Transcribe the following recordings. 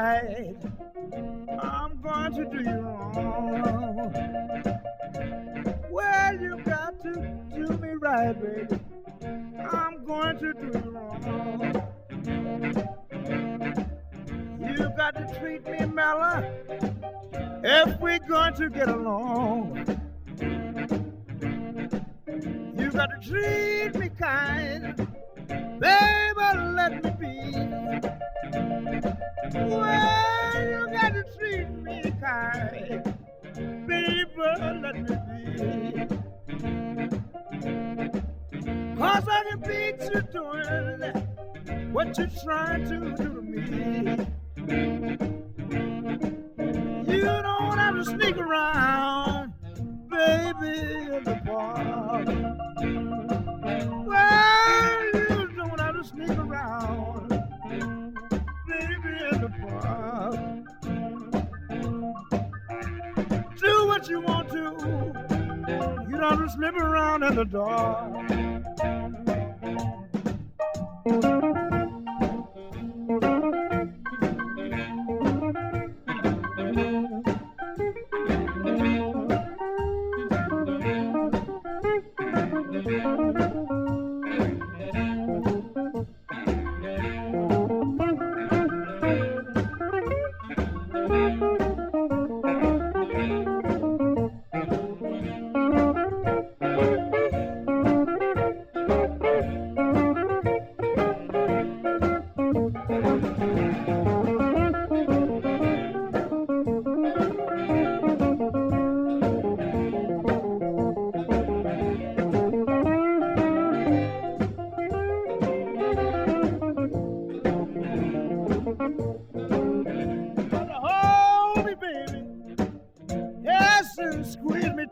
right. I'm going to do you wrong. Well, you got to do me right, baby. I'm going to do you wrong. You got to treat me mellow if we're going to get along. You got to treat me kind, baby. Let me be. Well, you got to treat me kind, baby. Let me be. Cause I can beat you doing what you're trying to do to me. You don't have to sneak around, baby, in the park. Well, you don't have to sneak around, what you want to. You don't to slip around in the dark.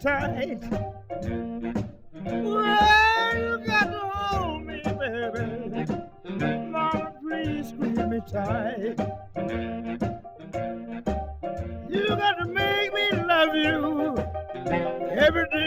Tight. Well, you got to hold me, baby. Mama, please squeeze me tight. You got to make me love you every day